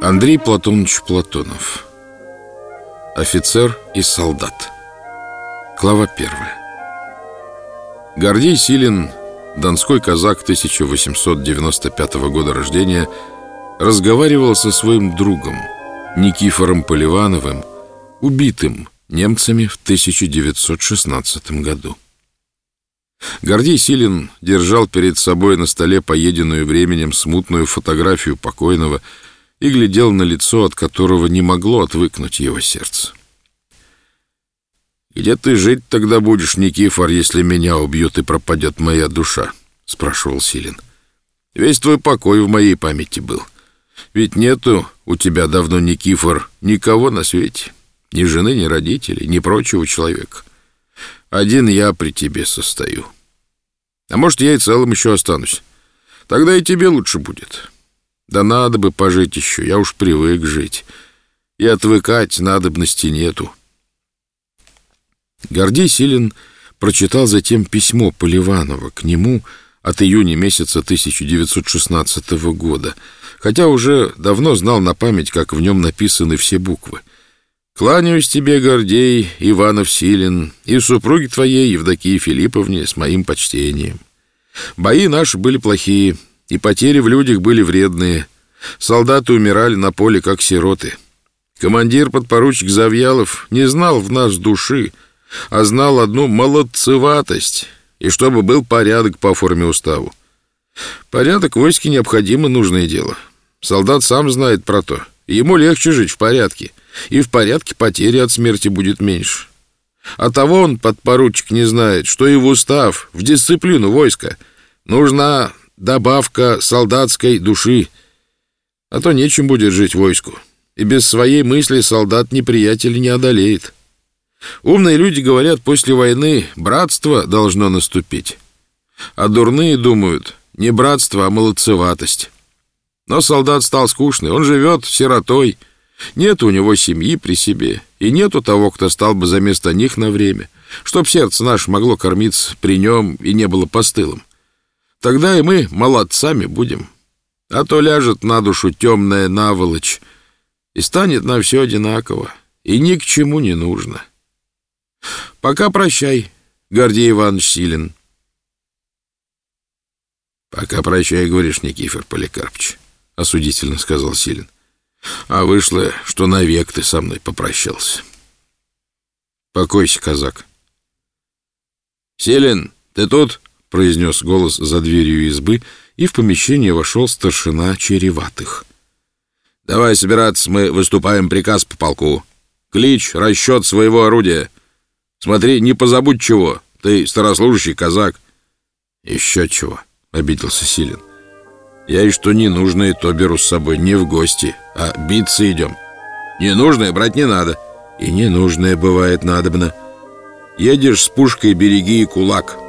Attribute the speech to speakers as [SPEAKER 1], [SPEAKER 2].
[SPEAKER 1] Андрей Платонович Платонов. Офицер и солдат. Глава первая. Гордей Силин, донской казак 1895 года рождения Разговаривал со своим другом Никифором Поливановым Убитым немцами в 1916 году. Гордей Силин держал перед собой на столе поеденную временем смутную фотографию покойного и глядел на лицо, от которого не могло отвыкнуть его сердце. «Где ты жить тогда будешь, Никифор, если меня убьют и пропадет моя душа?» — спрашивал Силин. «Весь твой покой в моей памяти был. Ведь нету у тебя давно, Никифор, никого на свете, ни жены, ни родителей, ни прочего человека. Один я при тебе состою. А может, я и целым еще останусь. Тогда и тебе лучше будет». Да надо бы пожить еще, я уж привык жить. И отвыкать надобности нету. Гордей Силин прочитал затем письмо Поливанова к нему от июня месяца 1916 года, хотя уже давно знал на память, как в нем написаны все буквы. «Кланяюсь тебе, Гордей, Иванов Силин, и супруге твоей, Евдокии Филипповне, с моим почтением. Бои наши были плохие, и потери в людях были вредные. Солдаты умирали на поле, как сироты. Командир-подпоручик Завьялов не знал в нас души, а знал одну молодцеватость, и чтобы был порядок по форме уставу. Порядок в войске необходимо нужное дело. Солдат сам знает про то. Ему легче жить в порядке, и в порядке потери от смерти будет меньше. А того он, подпоручик, не знает, что и в устав, в дисциплину войска нужна добавка солдатской души. А то нечем будет жить войску. И без своей мысли солдат неприятеля не одолеет. Умные люди говорят, после войны братство должно наступить. А дурные думают, не братство, а молодцеватость. Но солдат стал скучный, он живет сиротой. Нет у него семьи при себе, и нету того, кто стал бы за место них на время, чтоб сердце наше могло кормиться при нем и не было постылым. Тогда и мы молодцами будем. А то ляжет на душу темная наволочь, и станет на все одинаково, и ни к чему не нужно. Пока прощай, Гордей Иванович Силин. Пока прощай, говоришь, Никифор Поликарпович, осудительно сказал Силин. А вышло, что навек ты со мной попрощался. Покойся, казак. Селин, ты тут? — произнес голос за дверью избы, и в помещение вошел старшина Череватых. «Давай собираться, мы выступаем приказ по полку. Клич, расчет своего орудия. Смотри, не позабудь чего, ты старослужащий казак». «Еще чего», — обиделся Силин. «Я и что ненужное то беру с собой не в гости, а биться идем. Ненужное брать не надо, и ненужное бывает надобно. Едешь с пушкой, береги и кулак».